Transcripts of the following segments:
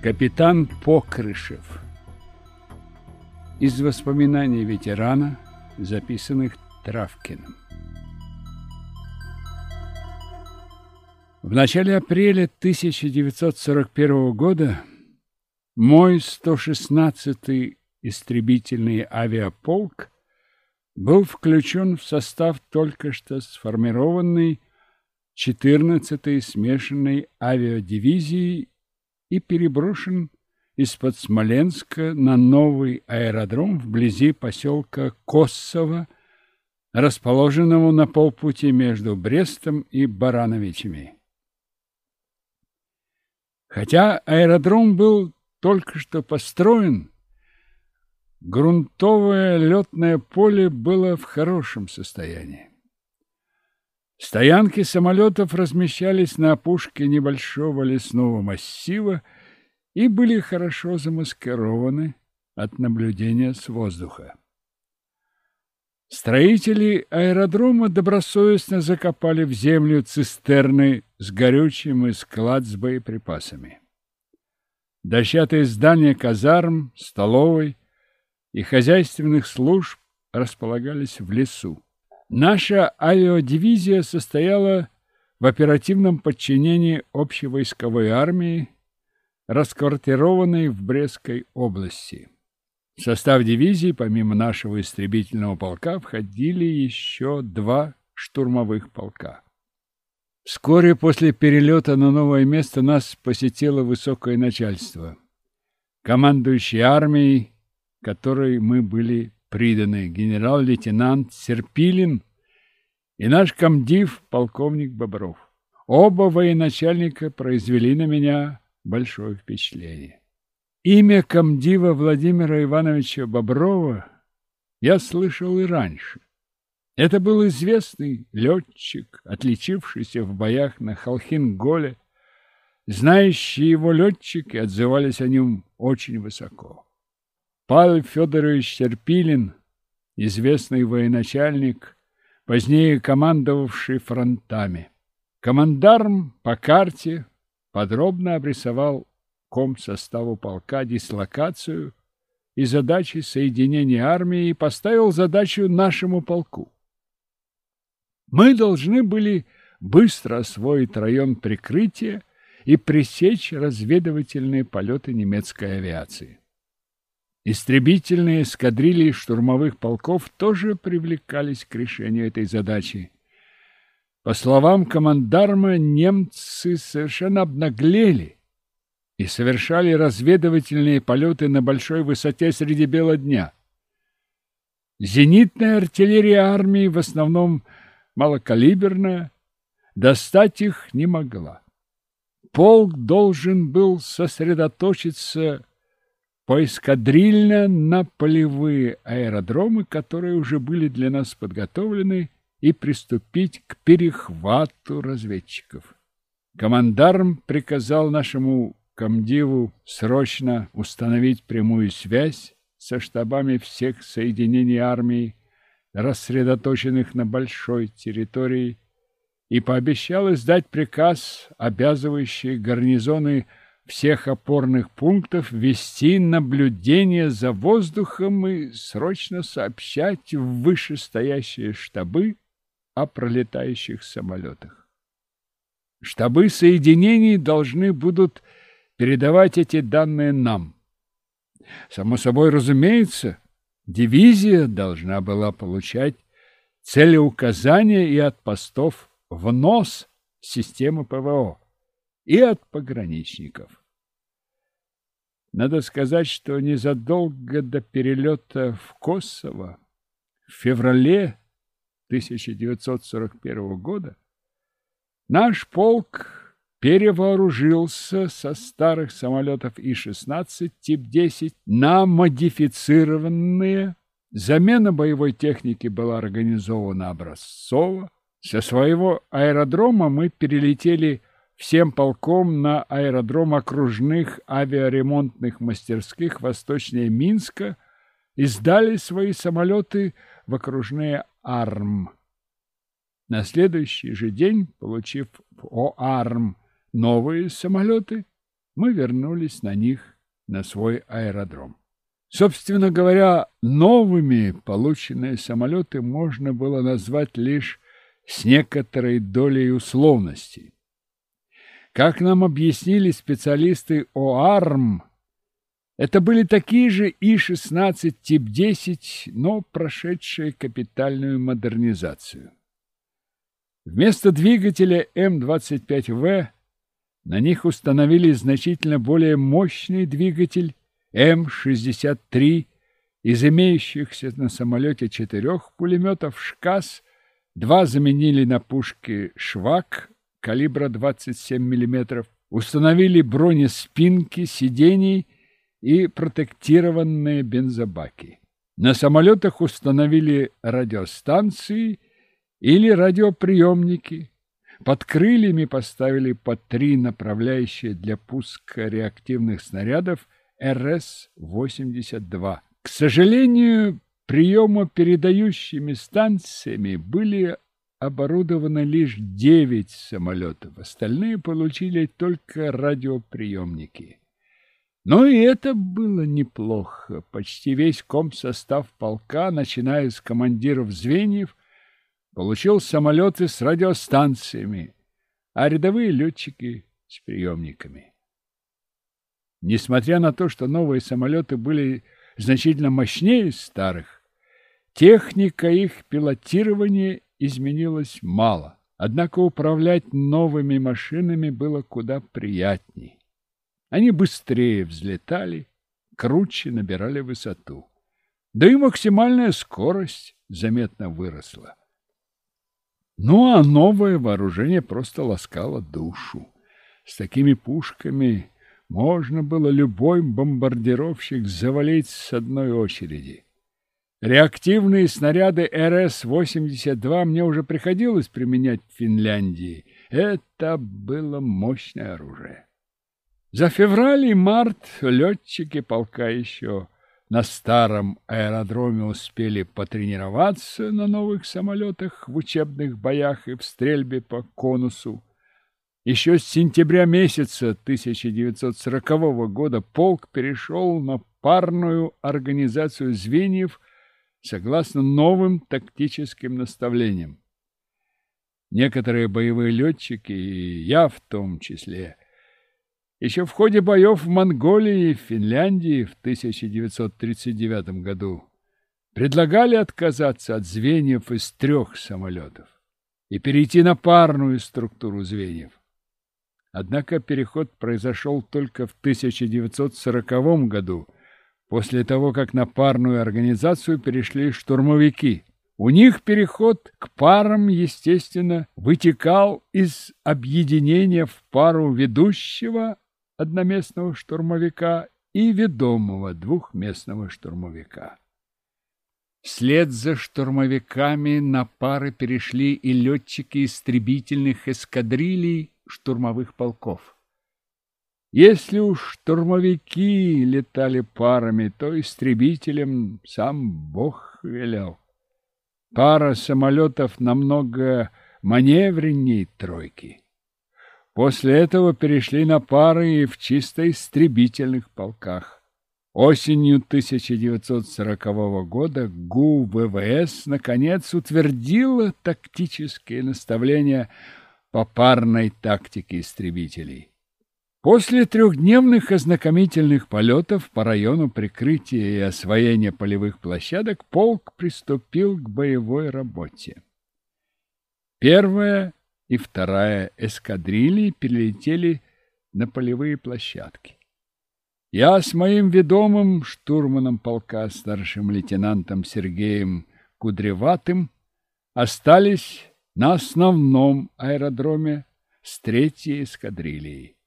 Капитан Покрышев. Из воспоминаний ветерана, записанных Травкиным. В начале апреля 1941 года мой 116-й истребительный авиаполк был включен в состав только что сформированной 14-й смешанной авиадивизии и переброшен из-под Смоленска на новый аэродром вблизи поселка Коссово, расположенного на полпути между Брестом и Барановичами. Хотя аэродром был только что построен, грунтовое летное поле было в хорошем состоянии. Стоянки самолетов размещались на опушке небольшого лесного массива и были хорошо замаскированы от наблюдения с воздуха. Строители аэродрома добросовестно закопали в землю цистерны с горючим и склад с боеприпасами. Дощатые здания казарм, столовой и хозяйственных служб располагались в лесу. Наша авиадивизия состояла в оперативном подчинении общевойсковой армии, расквартированной в Брестской области. В состав дивизии, помимо нашего истребительного полка, входили еще два штурмовых полка. Вскоре после перелета на новое место нас посетило высокое начальство. Командующий армией, которой мы были приданы, генерал-лейтенант Серпилин и наш комдив, полковник Бобров. Оба военачальника произвели на меня большое впечатление. Имя комдива Владимира Ивановича Боброва я слышал и раньше. Это был известный летчик, отличившийся в боях на Халхин-Голе. Знающие его летчики отзывались о нем очень высоко. Павел Федорович Серпилин, известный военачальник, позднее командовавший фронтами. Командарм по карте подробно обрисовал ком составу полка дислокацию и задачи соединения армии и поставил задачу нашему полку. Мы должны были быстро освоить район прикрытия и пресечь разведывательные полеты немецкой авиации. Истребительные эскадрильи штурмовых полков тоже привлекались к решению этой задачи. По словам командарма, немцы совершенно обнаглели и совершали разведывательные полеты на большой высоте среди бела дня. Зенитная артиллерия армии, в основном малокалиберная, достать их не могла. Полк должен был сосредоточиться поэскадрильно на полевые аэродромы, которые уже были для нас подготовлены, и приступить к перехвату разведчиков. Командарм приказал нашему комдиву срочно установить прямую связь со штабами всех соединений армии, рассредоточенных на большой территории, и пообещал издать приказ, обязывающий гарнизоны всех опорных пунктов вести наблюдение за воздухом и срочно сообщать в вышестоящие штабы о пролетающих самолетах. Штабы соединений должны будут передавать эти данные нам. Само собой разумеется, дивизия должна была получать целеуказания и от постов в нос системы ПВО, и от пограничников. Надо сказать, что незадолго до перелета в Косово в феврале 1941 года наш полк перевооружился со старых самолетов И-16 тип-10 на модифицированные. Замена боевой техники была организована образцово. Со своего аэродрома мы перелетели всем полком на аэродром окружных авиаремонтных мастерских восточнее Минска и сдали свои самолеты в окружные АРМ. На следующий же день, получив в ОАРМ новые самолеты, мы вернулись на них на свой аэродром. Собственно говоря, новыми полученные самолеты можно было назвать лишь с некоторой долей условностей. Как нам объяснили специалисты ОАРМ, это были такие же И-16 тип 10, но прошедшие капитальную модернизацию. Вместо двигателя М-25В на них установили значительно более мощный двигатель М-63 из имеющихся на самолете четырех пулеметов «ШКАС», два заменили на пушки «Швак» калибра 27 мм, установили бронеспинки сидений и протектированные бензобаки. На самолетах установили радиостанции или радиоприемники. Под крыльями поставили по три направляющие для пуска реактивных снарядов РС-82. К сожалению, приемопередающими станциями были оборудовано лишь девять самолетов, остальные получили только радиоприемники. Но и это было неплохо. Почти весь комсостав полка, начиная с командиров звеньев, получил самолеты с радиостанциями, а рядовые летчики с приемниками. Несмотря на то, что новые самолеты были значительно мощнее старых, техника их пилотирования изменилось мало, однако управлять новыми машинами было куда приятней. Они быстрее взлетали, круче набирали высоту. Да и максимальная скорость заметно выросла. Ну а новое вооружение просто ласкало душу. С такими пушками можно было любой бомбардировщик завалить с одной очереди. Реактивные снаряды РС-82 мне уже приходилось применять в Финляндии. Это было мощное оружие. За февраль и март летчики полка еще на старом аэродроме успели потренироваться на новых самолетах в учебных боях и в стрельбе по конусу. Еще с сентября месяца 1940 года полк перешел на парную организацию звеньев согласно новым тактическим наставлениям. Некоторые боевые летчики, и я в том числе, еще в ходе боев в Монголии и Финляндии в 1939 году предлагали отказаться от звеньев из трех самолетов и перейти на парную структуру звеньев. Однако переход произошел только в 1940 году – после того, как на парную организацию перешли штурмовики. У них переход к парам, естественно, вытекал из объединения в пару ведущего одноместного штурмовика и ведомого двухместного штурмовика. Вслед за штурмовиками на пары перешли и летчики истребительных эскадрилей штурмовых полков. Если уж штурмовики летали парами, то истребителем сам Бог велел. Пара самолетов намного маневренней тройки. После этого перешли на пары и в чисто истребительных полках. Осенью 1940 года ГУ ВВС наконец утвердила тактические наставления по парной тактике истребителей. После трехдневных ознакомительных полетов по району прикрытия и освоения полевых площадок полк приступил к боевой работе. Первая и вторая эскадрильи перелетели на полевые площадки. Я с моим ведомым штурманом полка старшим лейтенантом Сергеем Кудреватым остались на основном аэродроме с третьей эскадрильей.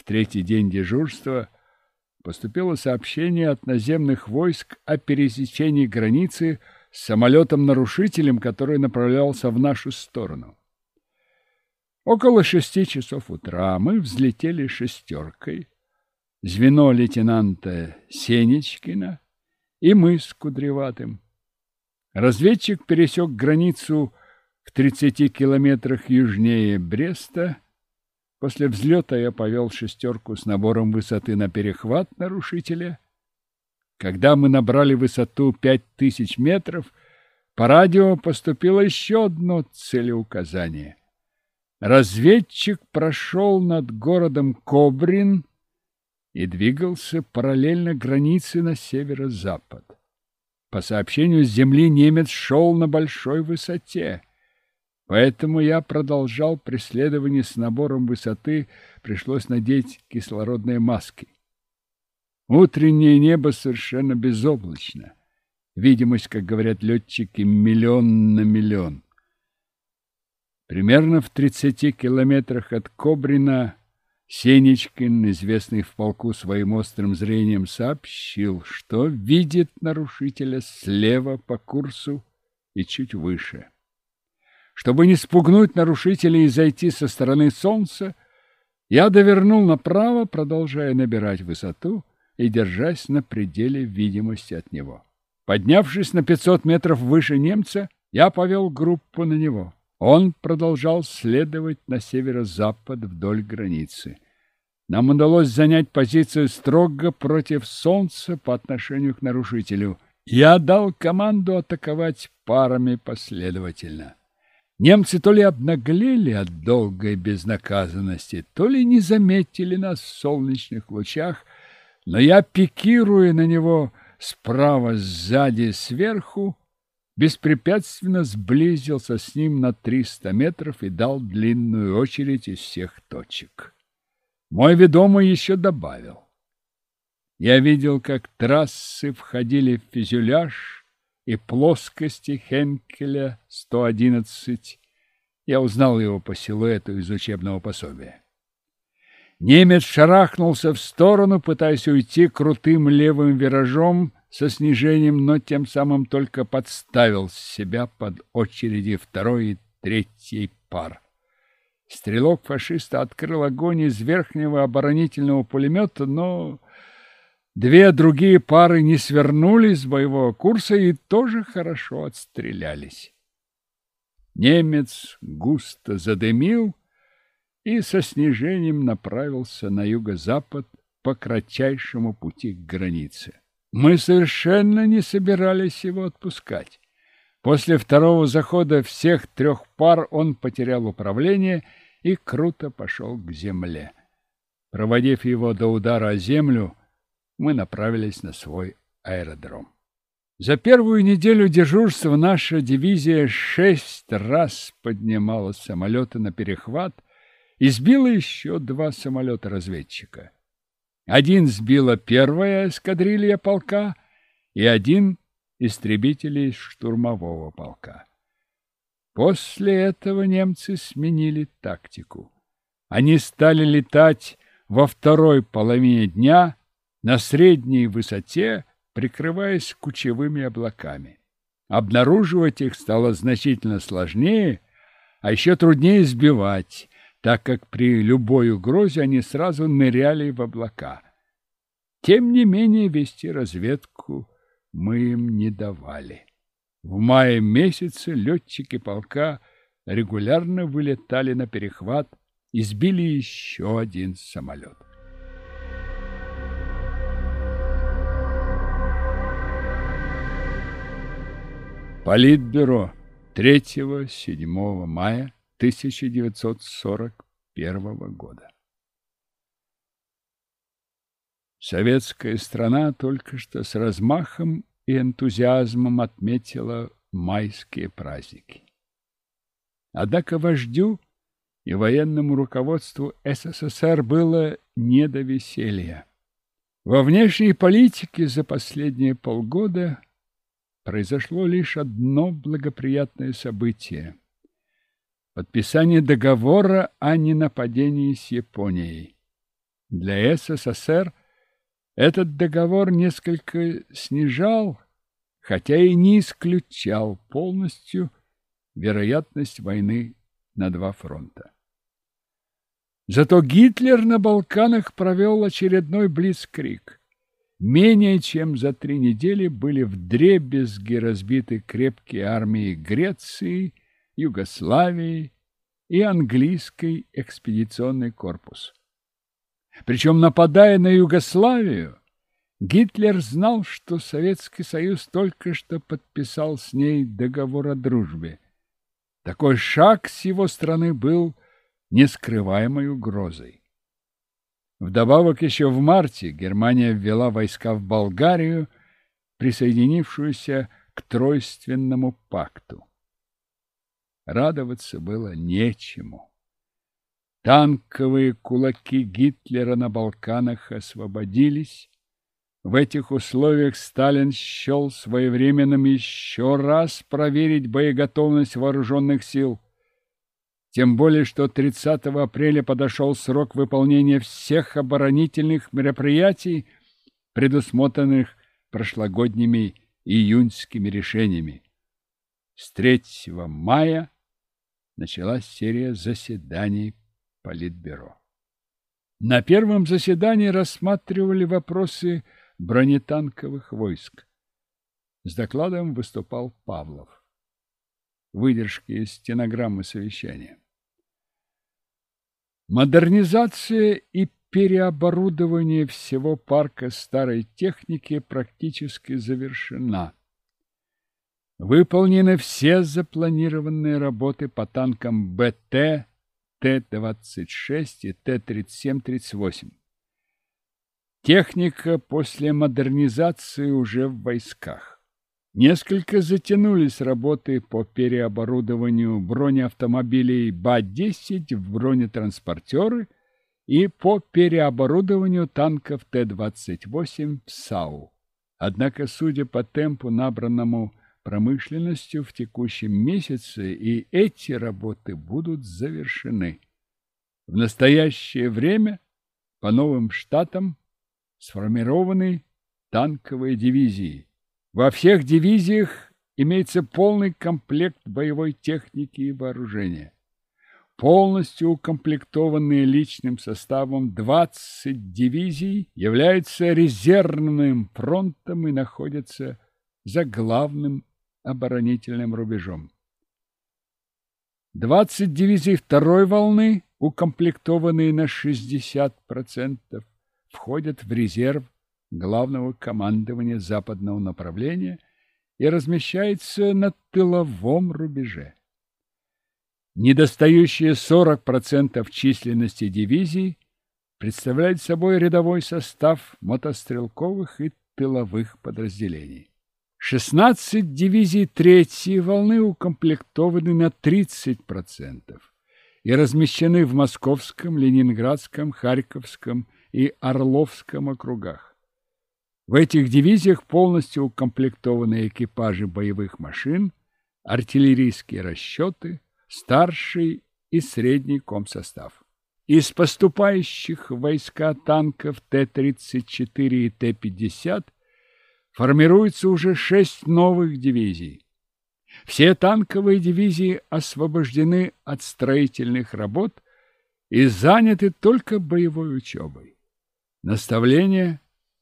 В третий день дежурства поступило сообщение от наземных войск о пересечении границы с самолетом-нарушителем, который направлялся в нашу сторону. Около шести часов утра мы взлетели шестеркой, звено лейтенанта Сенечкина и мы с Кудреватым. Разведчик пересек границу в 30 километрах южнее Бреста, После взлета я повел шестерку с набором высоты на перехват нарушителя. Когда мы набрали высоту пять тысяч метров, по радио поступило еще одно целеуказание. Разведчик прошел над городом Кобрин и двигался параллельно границе на северо-запад. По сообщению с земли немец шел на большой высоте. Поэтому я продолжал преследование с набором высоты, пришлось надеть кислородные маски. Утреннее небо совершенно безоблачно. Видимость, как говорят летчики, миллион на миллион. Примерно в 30 километрах от Кобрина Сенечкин, известный в полку своим острым зрением, сообщил, что видит нарушителя слева по курсу и чуть выше. Чтобы не спугнуть нарушителя и зайти со стороны солнца, я довернул направо, продолжая набирать высоту и держась на пределе видимости от него. Поднявшись на 500 метров выше немца, я повел группу на него. Он продолжал следовать на северо-запад вдоль границы. Нам удалось занять позицию строго против солнца по отношению к нарушителю. Я дал команду атаковать парами последовательно. Немцы то ли обнаглели от долгой безнаказанности, то ли не заметили нас в солнечных лучах, но я, пикируя на него справа, сзади, сверху, беспрепятственно сблизился с ним на триста метров и дал длинную очередь из всех точек. Мой ведомый еще добавил. Я видел, как трассы входили в фюзеляж и плоскости Хенкеля 111. Я узнал его по силуэту из учебного пособия. Немец шарахнулся в сторону, пытаясь уйти крутым левым виражом, со снижением, но тем самым только подставил себя под очереди второй и третьей пар. Стрелок фашиста открыл огонь из верхнего оборонительного пулемета, но две другие пары не свернули с боевого курса и тоже хорошо отстрелялись. Немец густо задымил и со снижением направился на юго-запад по кратчайшему пути к границе. Мы совершенно не собирались его отпускать. После второго захода всех трех пар он потерял управление и круто пошел к земле. Проводив его до удара о землю, мы направились на свой аэродром. За первую неделю дежурства наша дивизия шесть раз поднимала самолеты на перехват и сбила еще два самолета-разведчика. Один сбила первая эскадрилья полка и один истребителей штурмового полка. После этого немцы сменили тактику. Они стали летать во второй половине дня на средней высоте, прикрываясь кучевыми облаками. Обнаруживать их стало значительно сложнее, а еще труднее сбивать так как при любой угрозе они сразу ныряли в облака. Тем не менее вести разведку мы им не давали. В мае месяце летчики полка регулярно вылетали на перехват и сбили еще один самолет. Политбюро 3-7 мая 1941 года. Советская страна только что с размахом и энтузиазмом отметила майские праздники. Однако вождю и военному руководству СССР было не до веселья. Во внешней политике за последние полгода произошло лишь одно благоприятное событие подписание договора о ненападении с Японией. Для СССР этот договор несколько снижал, хотя и не исключал полностью вероятность войны на два фронта. Зато Гитлер на Балканах провел очередной блицкрик. Менее чем за три недели были вдребезги разбиты крепкие армии Греции, Югославии и английский экспедиционный корпус. Причем, нападая на Югославию, Гитлер знал, что Советский Союз только что подписал с ней договор о дружбе. Такой шаг с его стороны был нескрываемой угрозой. Вдобавок еще в марте Германия ввела войска в Болгарию, присоединившуюся к Тройственному пакту. Радоваться было нечему. Танковые кулаки Гитлера на Балканах освободились. В этих условиях Сталин счел своевременным еще раз проверить боеготовность вооруженных сил. Тем более, что 30 апреля подошел срок выполнения всех оборонительных мероприятий, предусмотренных прошлогодними июньскими решениями. С 3 мая началась серия заседаний Политбюро. На первом заседании рассматривали вопросы бронетанковых войск. С докладом выступал Павлов. Выдержки из стенограммы совещания. Модернизация и переоборудование всего парка старой техники практически завершена. Выполнены все запланированные работы по танкам БТ, Т-26 и Т-37-38. Техника после модернизации уже в войсках. Несколько затянулись работы по переоборудованию бронеавтомобилей БА-10 в бронетранспортеры и по переоборудованию танков Т-28 в САУ. Однако, судя по темпу, набранному промышленностью в текущем месяце, и эти работы будут завершены. В настоящее время по новым штатам сформированы танковые дивизии. Во всех дивизиях имеется полный комплект боевой техники и вооружения. Полностью укомплектованные личным составом 20 дивизий являются резервным фронтом и находятся за главным оборонительным рубежом. 20 дивизий второй волны, укомплектованные на 60%, входят в резерв главного командования западного направления и размещаются на тыловом рубеже. Недостающие 40% численности дивизий представляют собой рядовой состав мотострелковых и тыловых подразделений. 16 дивизий третьей волны укомплектованы на 30% и размещены в Московском, Ленинградском, Харьковском и Орловском округах. В этих дивизиях полностью укомплектованы экипажи боевых машин, артиллерийские расчеты, старший и средний комсостав. Из поступающих войска танков Т-34 и Т-50 формируется уже шесть новых дивизий. Все танковые дивизии освобождены от строительных работ и заняты только боевой учебой. Наставления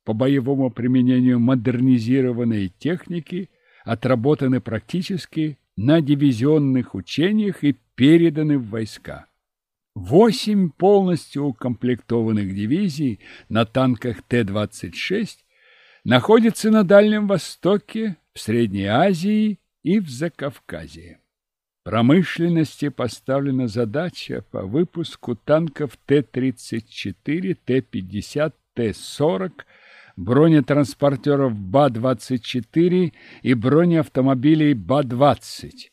по боевому применению модернизированной техники отработаны практически на дивизионных учениях и переданы в войска. Восемь полностью укомплектованных дивизий на танках Т-26 находится на Дальнем Востоке, в Средней Азии и в Закавказье. Промышленности поставлена задача по выпуску танков Т-34, Т-50, Т-40, бронетранспортеров БА-24 и бронеавтомобилей БА-20.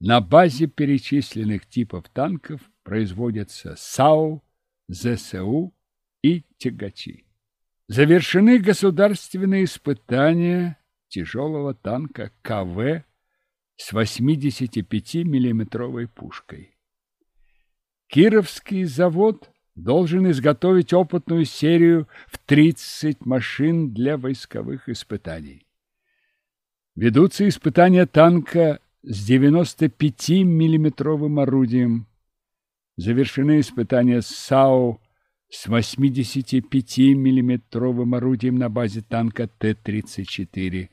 На базе перечисленных типов танков производятся САУ, ЗСУ и тягачи. Завершены государственные испытания тяжелого танка КВ с 85-миллиметровой пушкой. Кировский завод должен изготовить опытную серию в 30 машин для войсковых испытаний. Ведутся испытания танка с 95-миллиметровым орудием. Завершены испытания САУ с 85-миллиметровым орудием на базе танка Т-34.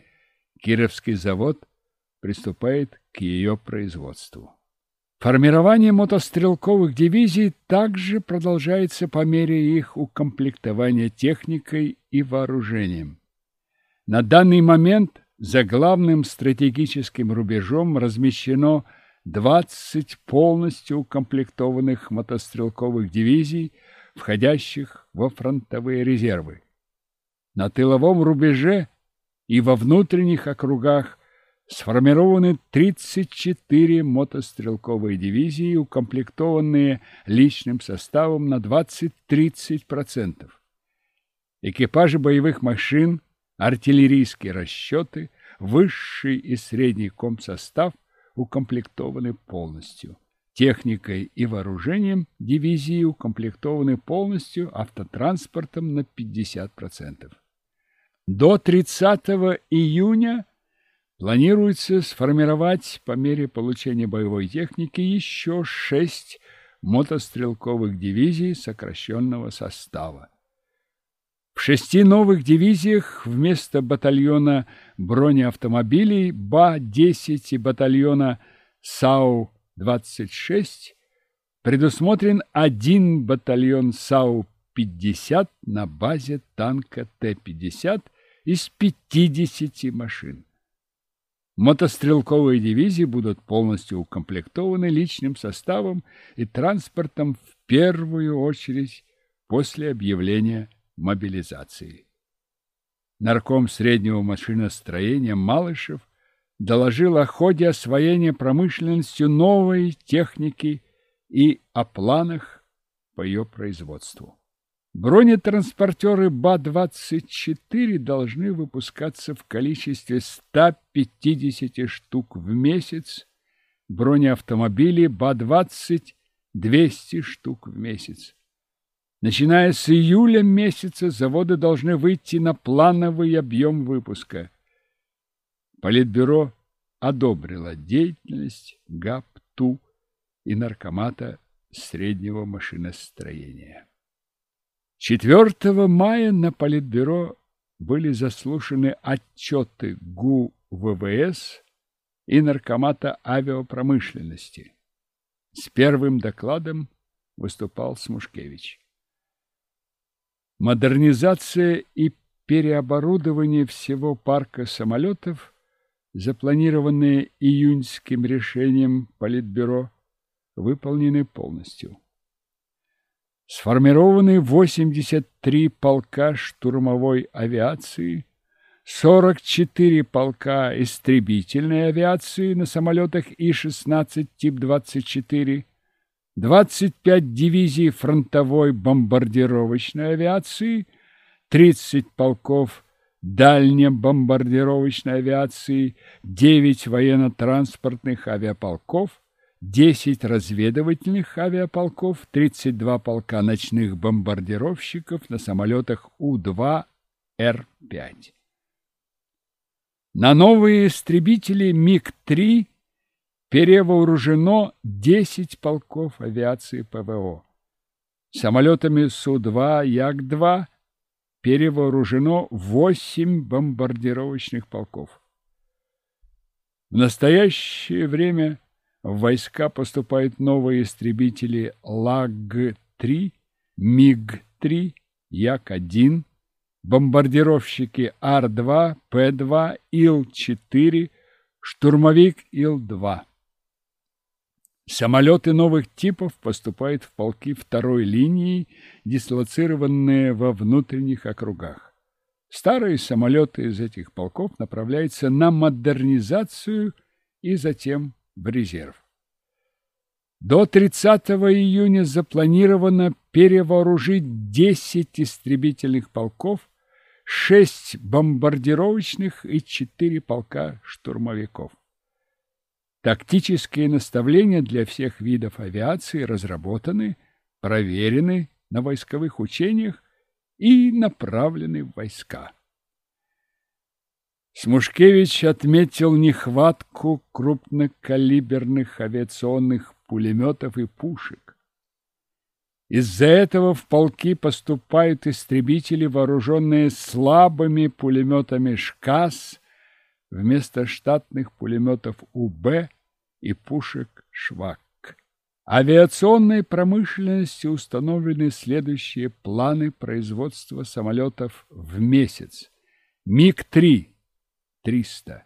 Кировский завод приступает к ее производству. Формирование мотострелковых дивизий также продолжается по мере их укомплектования техникой и вооружением. На данный момент за главным стратегическим рубежом размещено 20 полностью укомплектованных мотострелковых дивизий, входящих во фронтовые резервы. На тыловом рубеже и во внутренних округах сформированы 34 мотострелковые дивизии, укомплектованные личным составом на 20-30%. Экипажи боевых машин, артиллерийские расчеты, высший и средний комсостав укомплектованы полностью. Техникой и вооружением дивизии укомплектованы полностью автотранспортом на 50%. До 30 июня Планируется сформировать по мере получения боевой техники еще шесть мотострелковых дивизий сокращенного состава. В шести новых дивизиях вместо батальона бронеавтомобилей БА-10 и батальона САУ-26 предусмотрен один батальон САУ-50 на базе танка Т-50 из 50 машин. Мотострелковые дивизии будут полностью укомплектованы личным составом и транспортом в первую очередь после объявления мобилизации. Нарком среднего машиностроения Малышев доложил о ходе освоения промышленностью новой техники и о планах по ее производству. Бронетранспортеры БА-24 должны выпускаться в количестве 150 штук в месяц, бронеавтомобили БА-20 – 200 штук в месяц. Начиная с июля месяца заводы должны выйти на плановый объем выпуска. Политбюро одобрило деятельность ГАПТУ и наркомата среднего машиностроения. 4 мая на Политбюро были заслушаны отчеты ГУ ВВС и Наркомата авиапромышленности. С первым докладом выступал Смушкевич. Модернизация и переоборудование всего парка самолетов, запланированные июньским решением Политбюро, выполнены полностью сформированы 83 полка штурмовой авиации, 44 полка истребительной авиации на самолетах И-16 тип-24, 25 дивизий фронтовой бомбардировочной авиации, 30 полков дальнебомбардировочной авиации, 9 военно-транспортных авиаполков, 10 разведывательных авиаполков, 32 полка ночных бомбардировщиков на самолетах У-2 Р-5. На новые истребители МиГ-3 перевооружено 10 полков авиации ПВО. Самолетами Су-2 Як-2 перевооружено 8 бомбардировочных полков. В настоящее время в войска поступают новые истребители ЛаГГ-3, МиГ-3, Як-1, бомбардировщики Ар-2, Пе-2, Ил-4, штурмовик Ил-2. Самолеты новых типов поступают в полки второй линии, дислоцированные во внутренних округах. Старые самолеты из этих полков направляются на модернизацию и затем в резерв. До 30 июня запланировано перевооружить 10 истребительных полков, 6 бомбардировочных и 4 полка штурмовиков. Тактические наставления для всех видов авиации разработаны, проверены на войсковых учениях и направлены в войска. Смушкевич отметил нехватку крупнокалиберных авиационных пулеметов и пушек. Из-за этого в полки поступают истребители, вооруженные слабыми пулеметами «ШКАС» вместо штатных пулеметов УБ и пушек «Швак». Авиационной промышленности установлены следующие планы производства самолетов в месяц. МиГ-3 – 300,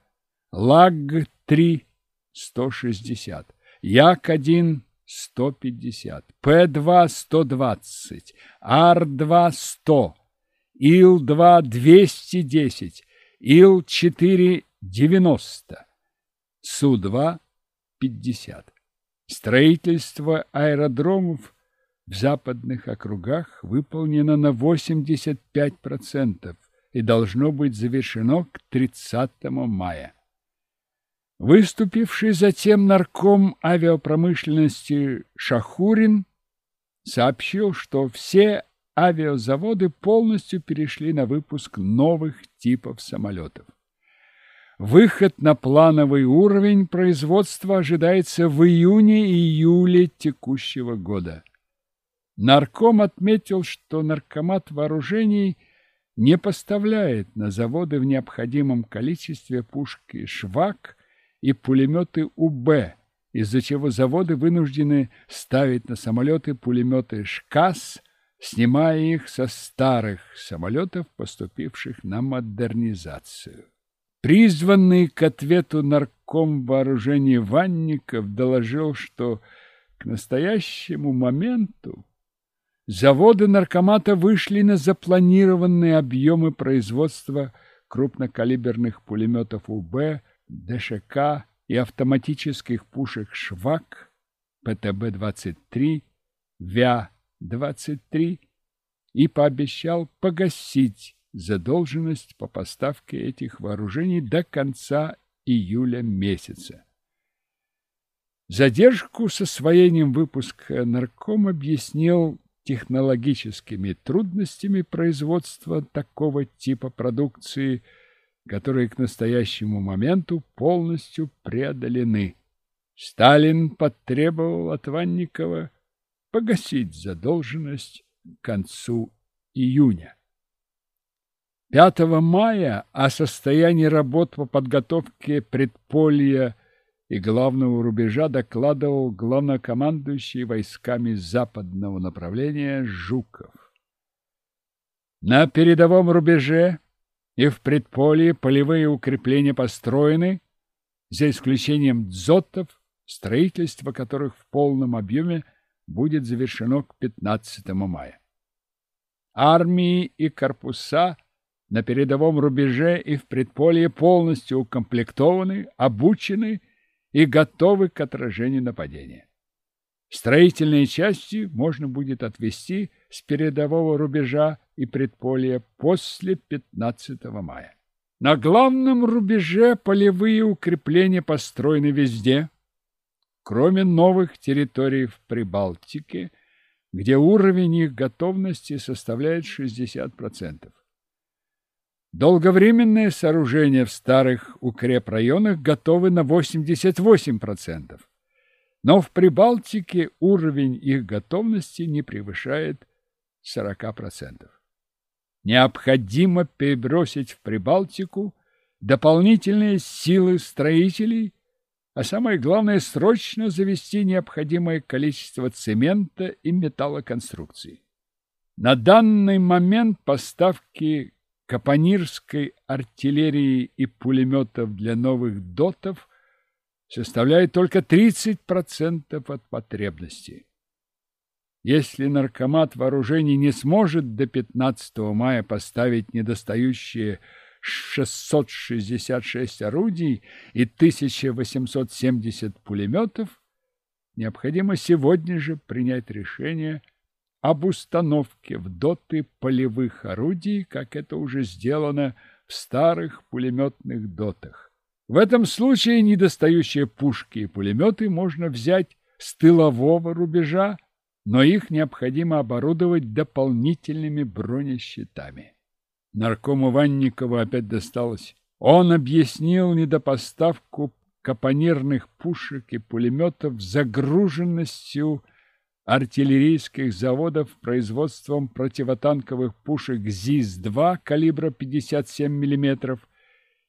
ЛАГ-3 – 160, Як-1 – 150, П-2 – 120, Ар-2 – 100, Ил-2 – 210, Ил-4 – 90, Су-2 – 50. Строительство аэродромов в западных округах выполнено на 85% и должно быть завершено к 30 мая. Выступивший затем нарком авиапромышленности Шахурин сообщил, что все авиазаводы полностью перешли на выпуск новых типов самолетов. Выход на плановый уровень производства ожидается в июне-июле текущего года. Нарком отметил, что наркомат вооружений не поставляет на заводы в необходимом количестве пушки «Швак» и пулеметы УБ, из-за чего заводы вынуждены ставить на самолеты пулеметы «ШКАС», снимая их со старых самолетов, поступивших на модернизацию. Призванный к ответу нарком вооружений Ванников доложил, что к настоящему моменту заводы наркомата вышли на запланированные объемы производства крупнокалиберных пулеметов УБ, ДШК и автоматических пушек «Швак», ПТБ-23, ВЯ-23 и пообещал погасить задолженность по поставке этих вооружений до конца июля месяца. Задержку с освоением выпуска нарком объяснил технологическими трудностями производства такого типа продукции, которые к настоящему моменту полностью преодолены. Сталин потребовал от Ванникова погасить задолженность к концу июня. 5 мая о состоянии работ по подготовке предполья и главного рубежа докладывал главнокомандующий войсками западного направления Жуков. На передовом рубеже и в предполье полевые укрепления построены, за исключением дзотов, строительство которых в полном объеме будет завершено к 15 мая. Армии и корпуса – на передовом рубеже и в предполье полностью укомплектованы, обучены и готовы к отражению нападения. Строительные части можно будет отвести с передового рубежа и предполья после 15 мая. На главном рубеже полевые укрепления построены везде, кроме новых территорий в Прибалтике, где уровень их готовности составляет 60%. Долговременные сооружения в старых укрепрайонах готовы на 88%, но в Прибалтике уровень их готовности не превышает 40%. Необходимо перебросить в Прибалтику дополнительные силы строителей, а самое главное – срочно завести необходимое количество цемента и металлоконструкций. На данный момент поставки капонирской артиллерии и пулеметов для новых дотов составляет только 30% от потребностей. Если наркомат вооружений не сможет до 15 мая поставить недостающие 666 орудий и 1870 пулеметов, необходимо сегодня же принять решение – об установке в доты полевых орудий, как это уже сделано в старых пулеметных дотах. В этом случае недостающие пушки и пулеметы можно взять с тылового рубежа, но их необходимо оборудовать дополнительными бронещитами. Наркому Ванникову опять досталось. Он объяснил недопоставку капонирных пушек и пулеметов загруженностью артиллерийских заводов производством противотанковых пушек ЗИС-2 калибра 57 мм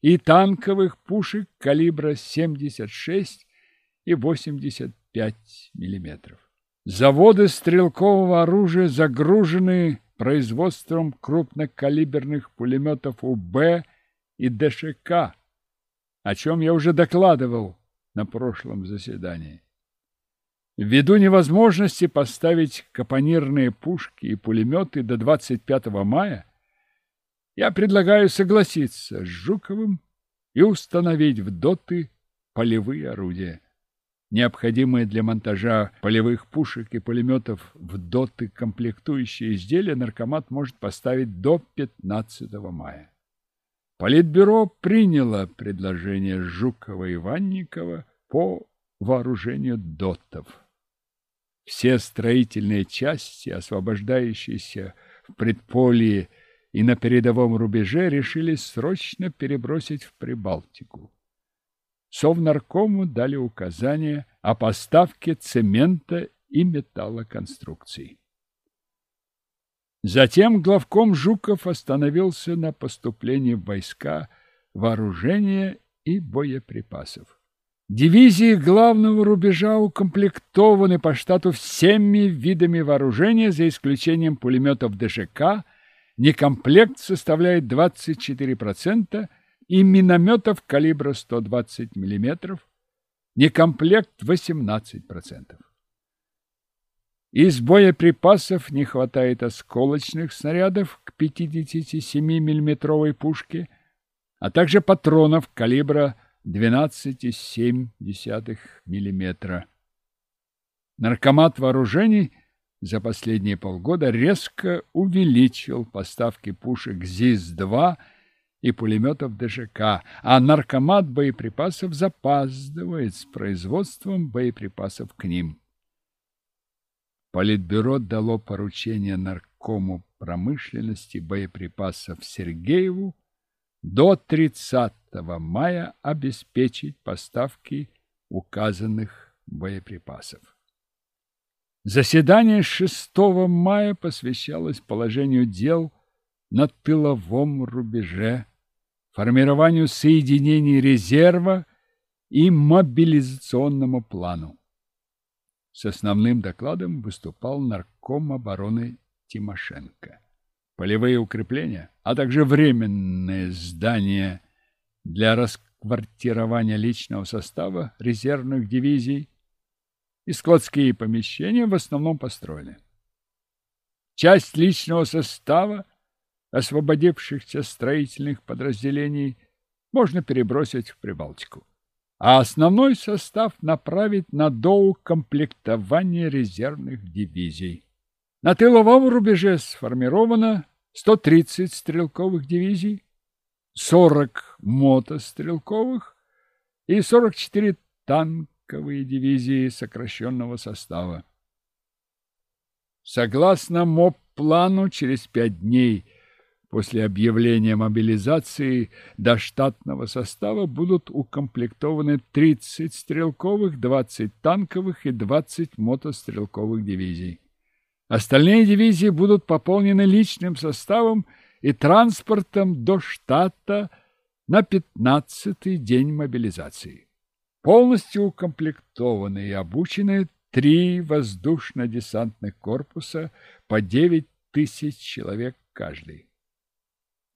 и танковых пушек калибра 76 и 85 мм. Заводы стрелкового оружия загружены производством крупнокалиберных пулеметов УБ и ДШК, о чем я уже докладывал на прошлом заседании. Ввиду невозможности поставить капонирные пушки и пулеметы до 25 мая, я предлагаю согласиться с Жуковым и установить в доты полевые орудия. Необходимые для монтажа полевых пушек и пулеметов в доты комплектующие изделия наркомат может поставить до 15 мая. Политбюро приняло предложение Жукова и Ванникова по вооружению дотов. Все строительные части, освобождающиеся в предполье и на передовом рубеже, решили срочно перебросить в Прибалтику. Совнаркому дали указание о поставке цемента и металлоконструкций. Затем главком Жуков остановился на поступлении войска вооружения и боеприпасов. Дивизии главного рубежа укомплектованы по штату всеми видами вооружения, за исключением пулеметов ДШК. Некомплект составляет 24% и минометов калибра 120 мм. Некомплект 18%. Из боеприпасов не хватает осколочных снарядов к 57 миллиметровой пушке, а также патронов калибра 12,7 мм. Наркомат вооружений за последние полгода резко увеличил поставки пушек ЗИС-2 и пулеметов ДЖК, а наркомат боеприпасов запаздывает с производством боеприпасов к ним. Политбюро дало поручение наркому промышленности боеприпасов Сергееву до 30 мая обеспечить поставки указанных боеприпасов. Заседание 6 мая посвящалось положению дел на тыловом рубеже, формированию соединений резерва и мобилизационному плану. С основным докладом выступал нарком обороны Тимошенко полевые укрепления, а также временные здания для расквартирования личного состава резервных дивизий и складские помещения в основном построены. Часть личного состава освободившихся строительных подразделений можно перебросить в Прибалтику, а основной состав направить на доукомплектование резервных дивизий. На тыловом рубеже сформировано 130 стрелковых дивизий, 40 мотострелковых и 44 танковые дивизии сокращенного состава. Согласно МОП-плану, через пять дней после объявления мобилизации до штатного состава будут укомплектованы 30 стрелковых, 20 танковых и 20 мотострелковых дивизий. Остальные дивизии будут пополнены личным составом и транспортом до штата на 15-й день мобилизации. Полностью укомплектованы и обучены три воздушно-десантных корпуса по 9 тысяч человек каждый.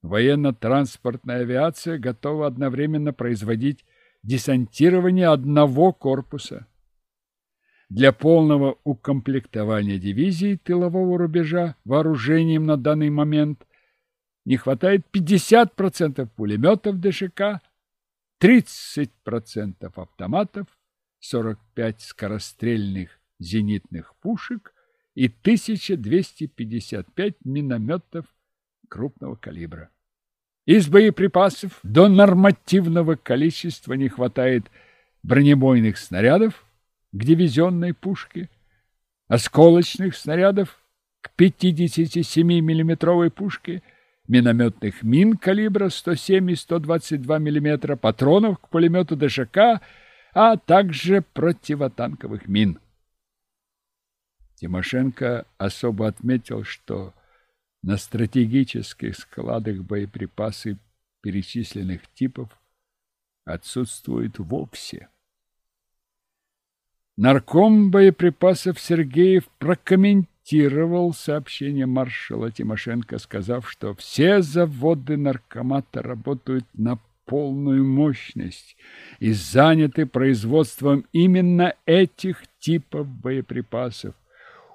Военно-транспортная авиация готова одновременно производить десантирование одного корпуса – для полного укомплектования дивизий тылового рубежа вооружением на данный момент не хватает 50% пулеметов ДШК, 30% автоматов, 45 скорострельных зенитных пушек и 1255 минометов крупного калибра. Из боеприпасов до нормативного количества не хватает бронебойных снарядов, к дивизионной пушке, осколочных снарядов к 57 миллиметровой пушке, минометных мин калибра 107 и 122 мм, патронов к пулемету ДШК, а также противотанковых мин. Тимошенко особо отметил, что на стратегических складах боеприпасы перечисленных типов отсутствуют вовсе. Нарком боеприпасов Сергеев прокомментировал сообщение маршала Тимошенко, сказав, что все заводы наркомата работают на полную мощность и заняты производством именно этих типов боеприпасов.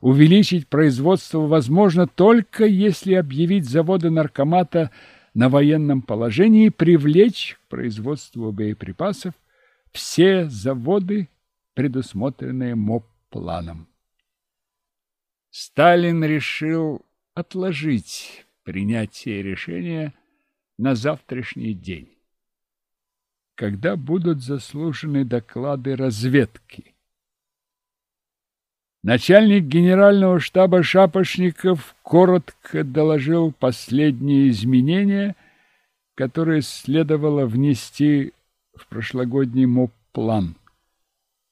Увеличить производство возможно только если объявить заводы наркомата на военном положении и привлечь к производству боеприпасов все заводы, предусмотренные МОП-планом. Сталин решил отложить принятие решения на завтрашний день когда будут заслушаны доклады разведки. Начальник генерального штаба Шапошников коротко доложил последние изменения, которые следовало внести в прошлогодний МОП-план.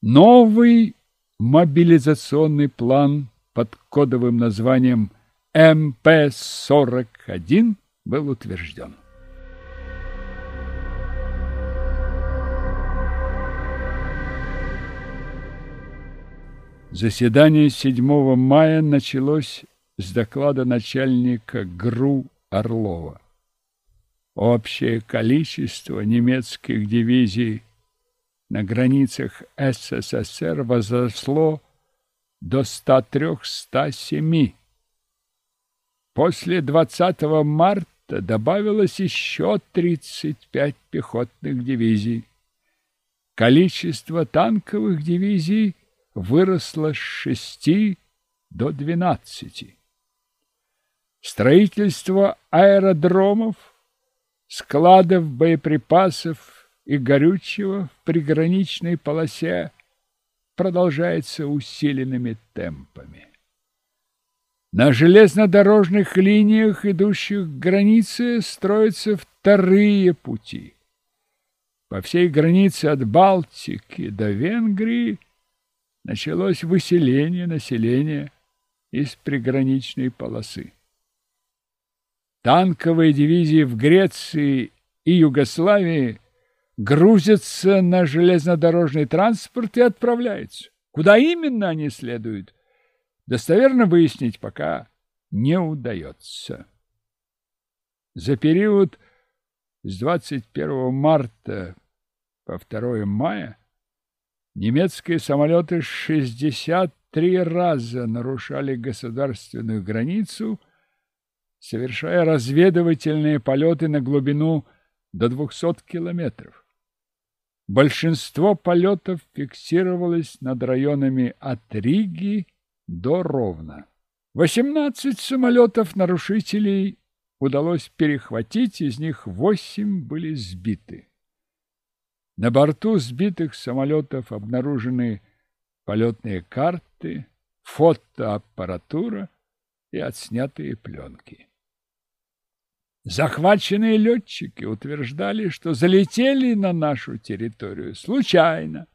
Новый мобилизационный план под кодовым названием МП-41 был утвержден. Заседание 7 мая началось с доклада начальника ГРУ Орлова. Общее количество немецких дивизий на границах СССР возросло до 103-107. После 20 марта добавилось еще 35 пехотных дивизий. Количество танковых дивизий выросло с шести до двенадцати. Строительство аэродромов, складов боеприпасов и горючего в приграничной полосе продолжается усиленными темпами. На железнодорожных линиях, идущих к границе, строятся вторые пути. По всей границе от Балтики до Венгрии началось выселение населения из приграничной полосы. Танковые дивизии в Греции и Югославии грузятся на железнодорожный транспорт и отправляются. Куда именно они следуют, достоверно выяснить пока не удается. За период с 21 марта по 2 мая Немецкие самолеты 63 раза нарушали государственную границу, совершая разведывательные полеты на глубину до 200 километров. Большинство полетов фиксировалось над районами от Риги до Ровно. 18 самолетов нарушителей удалось перехватить, из них 8 были сбиты. На борту сбитых самолетов обнаружены полетные карты, фотоаппаратура и отснятые пленки. Захваченные летчики утверждали, что залетели на нашу территорию случайно.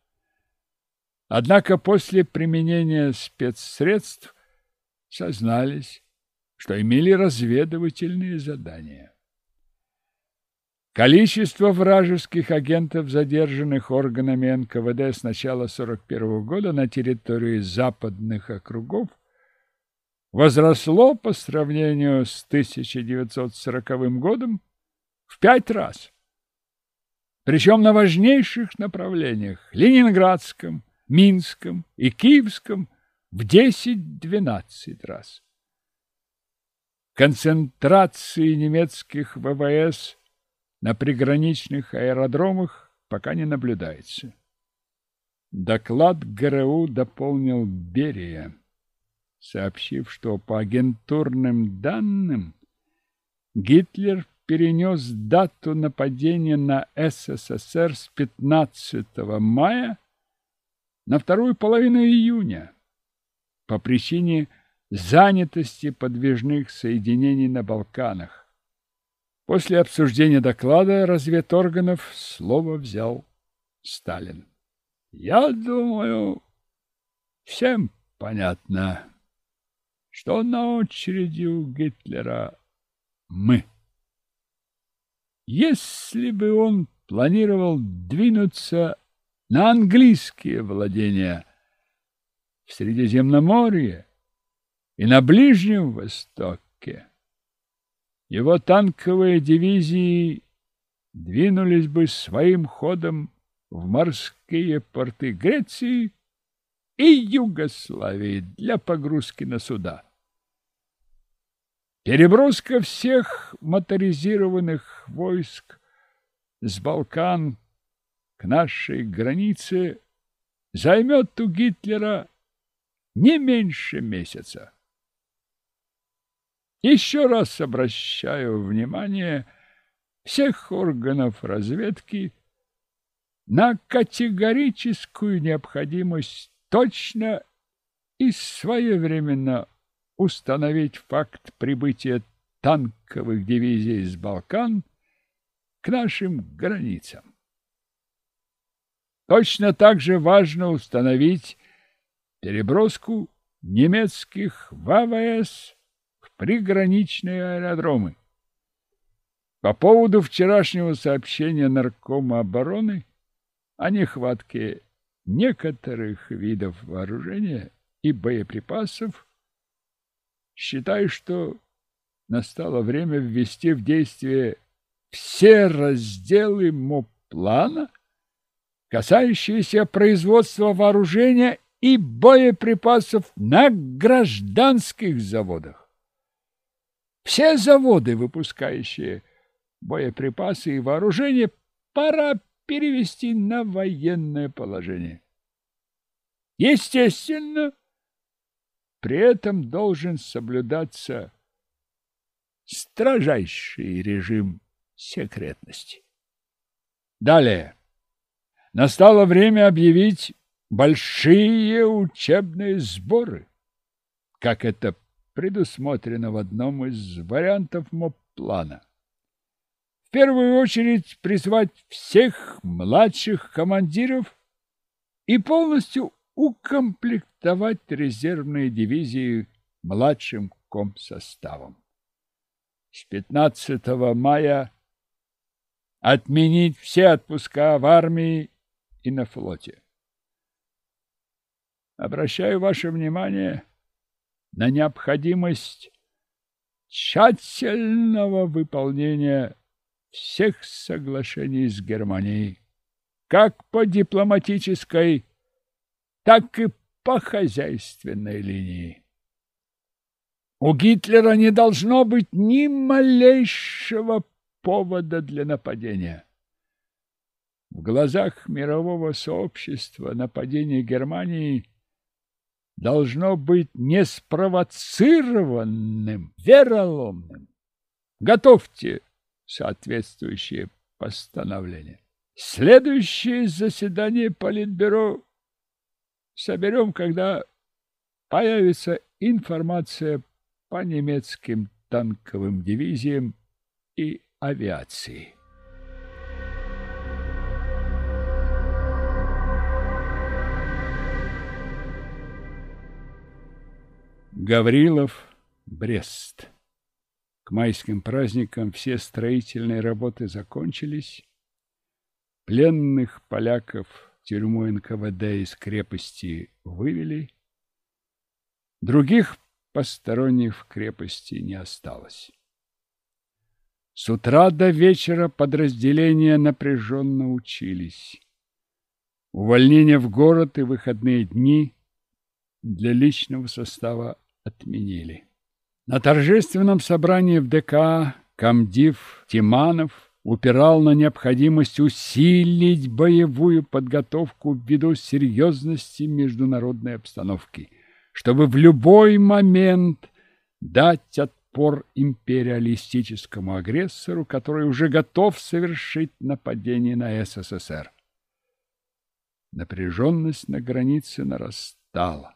Однако после применения спецсредств сознались, что имели разведывательные задания. Количество вражеских агентов, задержанных органами НКВД с начала 1941 года на территории западных округов, возросло по сравнению с 1940 годом в пять раз. Причем на важнейших направлениях – Ленинградском, Минском и Киевском – в 10-12 раз. Концентрации немецких ВВС – на приграничных аэродромах пока не наблюдается. Доклад ГРУ дополнил Берия, сообщив, что по агентурным данным Гитлер перенес дату нападения на СССР с 15 мая на вторую половину июня по причине занятости подвижных соединений на Балканах. После обсуждения доклада разведорганов слово взял Сталин. Я думаю, всем понятно, что на очереди у Гитлера мы. Если бы он планировал двинуться на английские владения в Средиземноморье и на Ближнем Востоке. Его танковые дивизии двинулись бы своим ходом в морские порты Греции и Югославии для погрузки на суда. Переброска всех моторизированных войск с Балкан к нашей границе займет у Гитлера не меньше месяца. Еще раз обращаю внимание всех органов разведки на категорическую необходимость точно и своевременно установить факт прибытия танковых дивизий из Балкан к нашим границам. Точно так же важно установить переброску немецких ВВС в приграничные аэродромы. По поводу вчерашнего сообщения Наркома обороны о нехватке некоторых видов вооружения и боеприпасов Считаю, что настало время ввести в действие все разделы МОП-плана, касающиеся производства вооружения и боеприпасов на гражданских заводах. Все заводы, выпускающие боеприпасы и вооружение, пора перевести на военное положение. Естественно, при этом должен соблюдаться строжайший режим секретности. Далее. Настало время объявить большие учебные сборы, как это предусмотрено в одном из вариантов МОП-плана. В первую очередь призвать всех младших командиров и полностью укомплектовать резервные дивизии младшим комсоставом. С 15 мая отменить все отпуска в армии и на флоте. Обращаю ваше внимание на необходимость тщательного выполнения всех соглашений с Германией, как по дипломатической, так и по хозяйственной линии. У Гитлера не должно быть ни малейшего повода для нападения. В глазах мирового сообщества нападение Германии должно быть не спровоцированным, вероломным. Готовьте соответствующее постановление. Следующее заседание Политбюро соберем, когда появится информация по немецким танковым дивизиям и авиации. Гаврилов, Брест. К майским праздникам все строительные работы закончились. Пленных поляков тюрьму НКВД из крепости вывели. Других посторонних в крепости не осталось. С утра до вечера подразделения напряженно учились. Увольнение в город и выходные дни для личного состава отменили. На торжественном собрании в ДК комдив Тиманов упирал на необходимость усилить боевую подготовку ввиду серьезности международной обстановки, чтобы в любой момент дать отпор империалистическому агрессору, который уже готов совершить нападение на СССР. Напряженность на границе нарастала.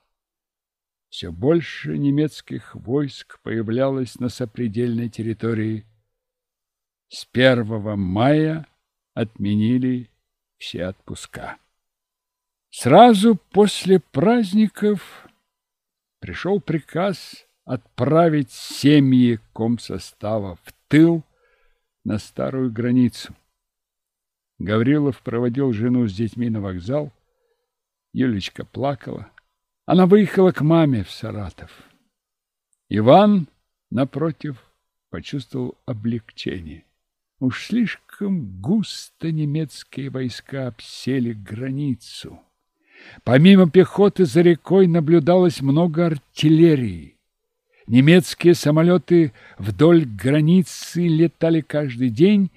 Все больше немецких войск появлялось на сопредельной территории с 1 мая отменили все отпуска. Сразу после праздников пришел приказ отправить семьи комсостава в тыл на старую границу. Гаврилов проводил жену с детьми на вокзал. Юлечка плакала. Она выехала к маме в Саратов. Иван, напротив, почувствовал облегчение. Уж слишком густо немецкие войска обсели границу. Помимо пехоты за рекой наблюдалось много артиллерии. Немецкие самолеты вдоль границы летали каждый день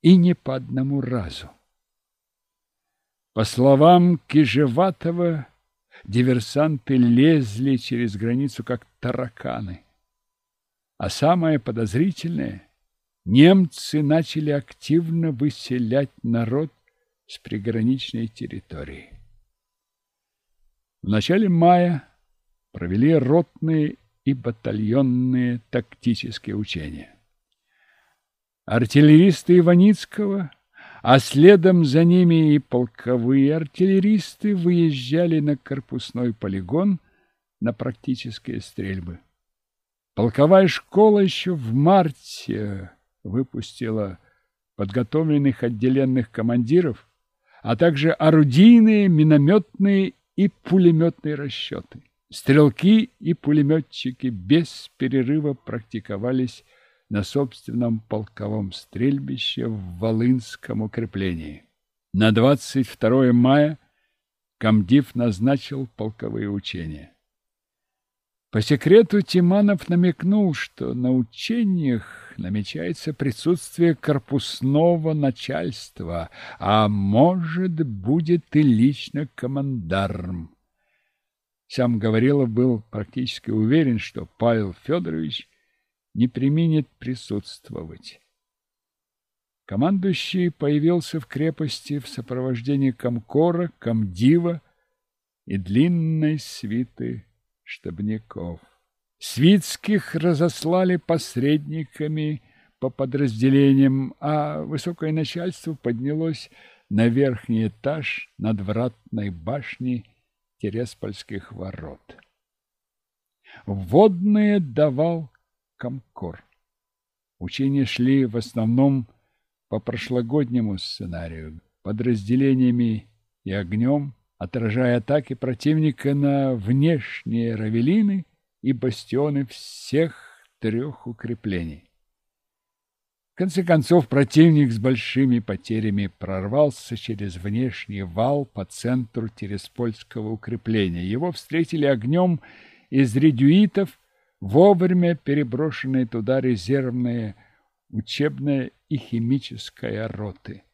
и не по одному разу. По словам Кижеватова, диверсанты лезли через границу как тараканы. А самое подозрительное – немцы начали активно выселять народ с приграничной территории. В начале мая провели ротные и батальонные тактические учения. Артиллеристы Иваницкого, а следом за ними и полковые артиллеристы выезжали на корпусной полигон на практические стрельбы. Полковая школа еще в марте выпустила подготовленных отделенных командиров, а также орудийные, минометные и пулеметные расчеты. Стрелки и пулеметчики без перерыва практиковались на собственном полковом стрельбище в Волынском укреплении. На 22 мая комдив назначил полковые учения. По секрету Тиманов намекнул, что на учениях намечается присутствие корпусного начальства, а может, будет и лично командарм. Сам Гаврилов был практически уверен, что Павел Федорович не применит присутствовать. Командующий появился в крепости в сопровождении комкора, комдива и длинной свиты штабников. Свитских разослали посредниками по подразделениям, а высокое начальство поднялось на верхний этаж надвратной башни Тереспольских ворот. Вводные давал Комкор. Учения шли в основном по прошлогоднему сценарию, подразделениями и огнем, отражая атаки противника на внешние равелины и бастионы всех трех укреплений. В конце концов, противник с большими потерями прорвался через внешний вал по центру Тереспольского укрепления. Его встретили огнем из редюитов, вовремя переброшенные туда резервные учебная и химическая роты.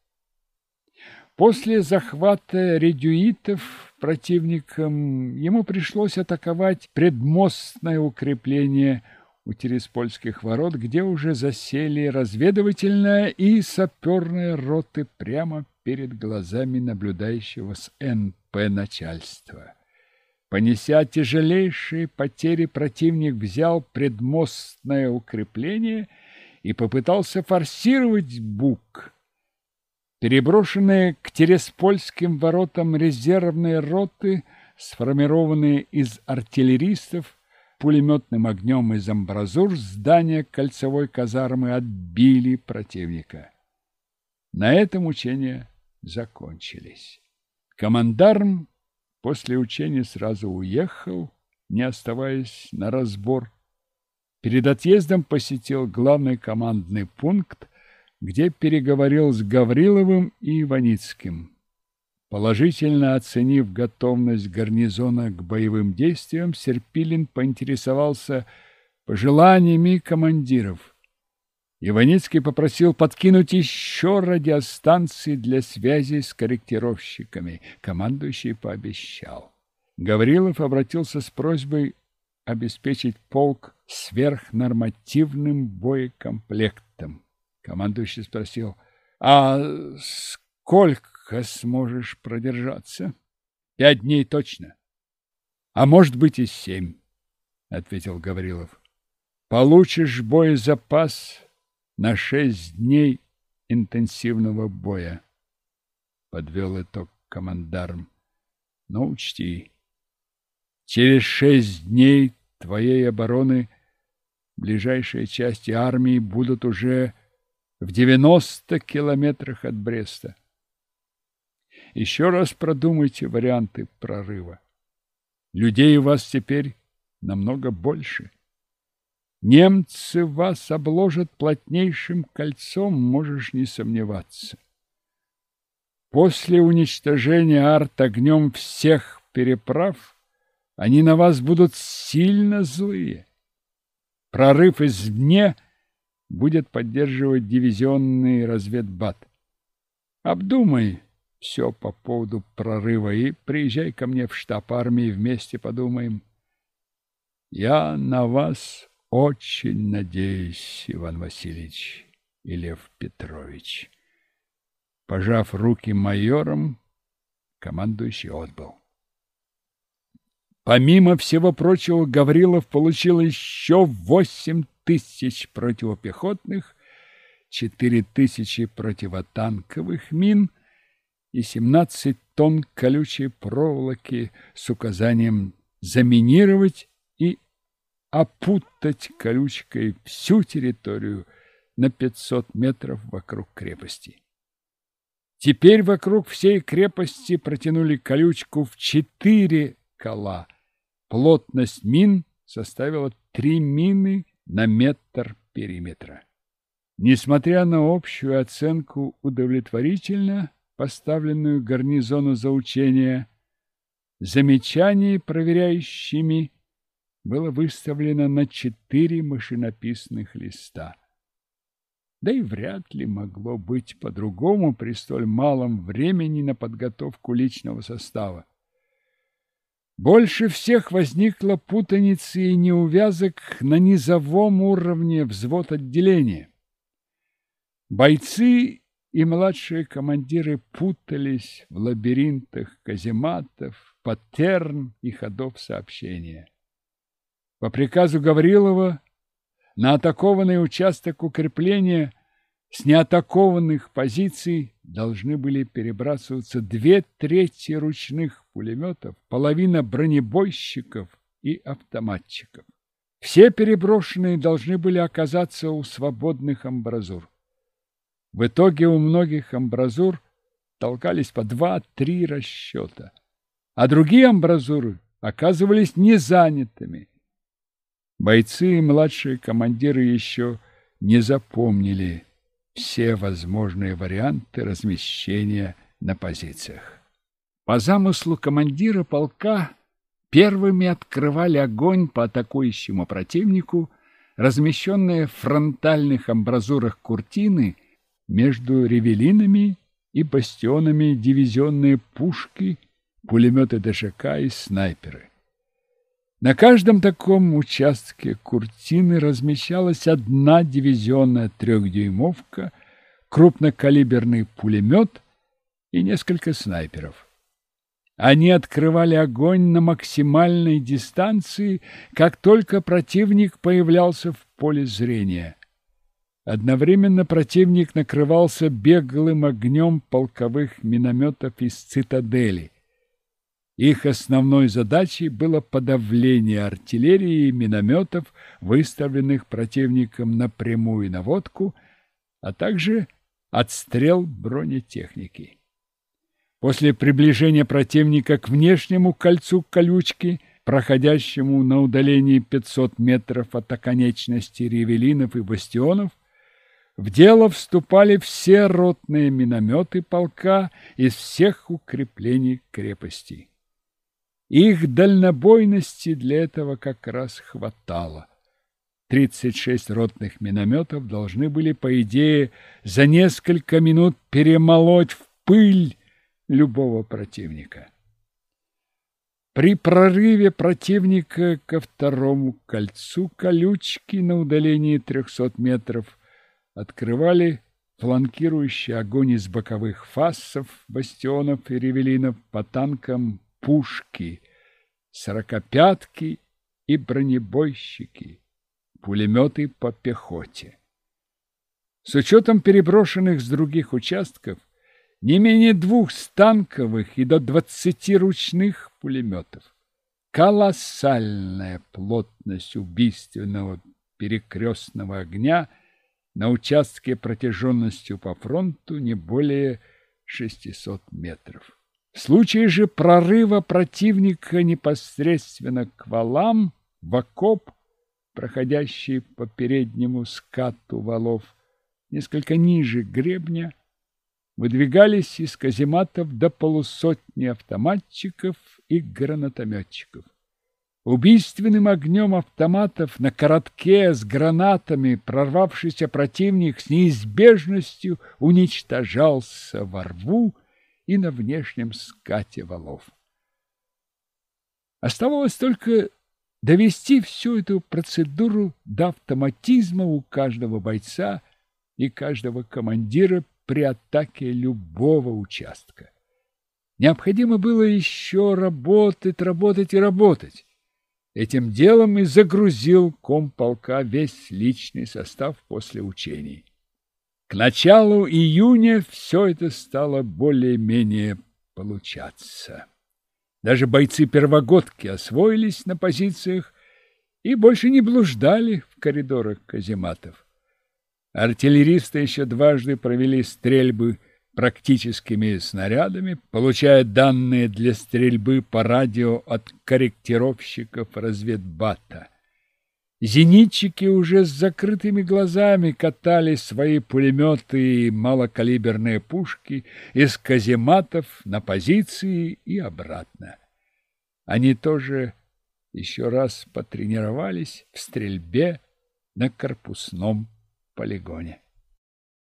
После захвата редюитов противником ему пришлось атаковать предмостное укрепление у Тереспольских ворот, где уже засели разведывательная и саперная роты прямо перед глазами наблюдающего с НП начальства. Понеся тяжелейшие потери, противник взял предмостное укрепление и попытался форсировать Бук. Переброшенные к Тереспольским воротам резервные роты, сформированные из артиллеристов, пулеметным огнем из амбразур здания кольцевой казармы отбили противника. На этом учения закончились. Командарм после учения сразу уехал, не оставаясь на разбор. Перед отъездом посетил главный командный пункт, где переговорил с Гавриловым и Иваницким. Положительно оценив готовность гарнизона к боевым действиям, Серпилин поинтересовался пожеланиями командиров. Иваницкий попросил подкинуть еще радиостанции для связи с корректировщиками. Командующий пообещал. Гаврилов обратился с просьбой обеспечить полк сверхнормативным боекомплектом. Командующий спросил, а сколько сможешь продержаться? Пять дней точно. А может быть и семь, ответил Гаврилов. Получишь боезапас на шесть дней интенсивного боя, подвел итог командарм. Но учти, через шесть дней твоей обороны ближайшие части армии будут уже в девяносто километрах от Бреста. Еще раз продумайте варианты прорыва. Людей у вас теперь намного больше. Немцы вас обложат плотнейшим кольцом, можешь не сомневаться. После уничтожения арт-огнем всех переправ они на вас будут сильно злые. Прорыв извне будет поддерживать дивизионный разведбат. Обдумай все по поводу прорыва и приезжай ко мне в штаб армии, вместе подумаем. Я на вас очень надеюсь, Иван Васильевич и Лев Петрович. Пожав руки майорам, командующий отбыл. Помимо всего прочего, Гаврилов получил еще восемь тысяч противопехотных, четыре тысячи противотанковых мин и семнадцать тонн колючей проволоки с указанием заминировать и опутать колючкой всю территорию на 500 метров вокруг крепости. Теперь вокруг всей крепости протянули колючку в четыре кола. Плотность мин составила три мины на метр периметра. Несмотря на общую оценку удовлетворительно поставленную гарнизону за учение, замечаний проверяющими было выставлено на четыре машинописных листа. Да и вряд ли могло быть по-другому при столь малом времени на подготовку личного состава. Больше всех возникла путаница и неувязок на низовом уровне взвод отделения. Бойцы и младшие командиры путались в лабиринтах казематов, паттерн и ходов сообщения. По приказу Гаврилова на атакованный участок укрепления с неатакованных позиций должны были перебрасываться две трети ручных пулеметов, половина бронебойщиков и автоматчиков. Все переброшенные должны были оказаться у свободных амбразур. В итоге у многих амбразур толкались по два-три расчета, а другие амбразуры оказывались незанятыми. Бойцы и младшие командиры еще не запомнили все возможные варианты размещения на позициях. По замыслу командира полка первыми открывали огонь по атакующему противнику, размещенные в фронтальных амбразурах куртины между ревелинами и бастионами дивизионные пушки, пулеметы ДШК и снайперы. На каждом таком участке куртины размещалась одна дивизионная трехдюймовка, крупнокалиберный пулемет и несколько снайперов. Они открывали огонь на максимальной дистанции, как только противник появлялся в поле зрения. Одновременно противник накрывался беглым огнем полковых минометов из цитадели – их основной задачей было подавление артиллерии и минометов, выставленных противником на прямую наводку, а также отстрел бронетехники. После приближения противника к внешнему кольцу колючки, проходящему на удалении 500 метров от оконечности ревелинов и бастионов, в дело вступали все ротные минометы полка из всех укреплений крепости. Их дальнобойности для этого как раз хватало. 36 ротных минометов должны были, по идее, за несколько минут перемолоть в пыль любого противника. При прорыве противника ко второму кольцу колючки на удалении 300 метров открывали фланкирующий огонь из боковых фассов, бастионов и ревелинов по танкам пушки, сорокопятки и бронебойщики, пулеметы по пехоте. С учетом переброшенных с других участков не менее двух станковых и до двадцати ручных пулеметов. Колоссальная плотность убийственного перекрестного огня на участке протяженностью по фронту не более 600 метров. В случае же прорыва противника непосредственно к валам, в окоп, проходящий по переднему скату валов, несколько ниже гребня, выдвигались из казематов до полусотни автоматчиков и гранатометчиков. Убийственным огнем автоматов на коротке с гранатами прорвавшийся противник с неизбежностью уничтожался во рву и на внешнем скате валов. Оставалось только довести всю эту процедуру до автоматизма у каждого бойца и каждого командира при атаке любого участка. Необходимо было еще работать, работать и работать. Этим делом и загрузил комполка весь личный состав после учений. К началу июня все это стало более-менее получаться. Даже бойцы-первогодки освоились на позициях и больше не блуждали в коридорах казематов. Артиллеристы еще дважды провели стрельбы практическими снарядами, получая данные для стрельбы по радио от корректировщиков разведбата. Зенитчики уже с закрытыми глазами катали свои пулеметы и малокалиберные пушки из казематов на позиции и обратно. Они тоже еще раз потренировались в стрельбе на корпусном полигоне.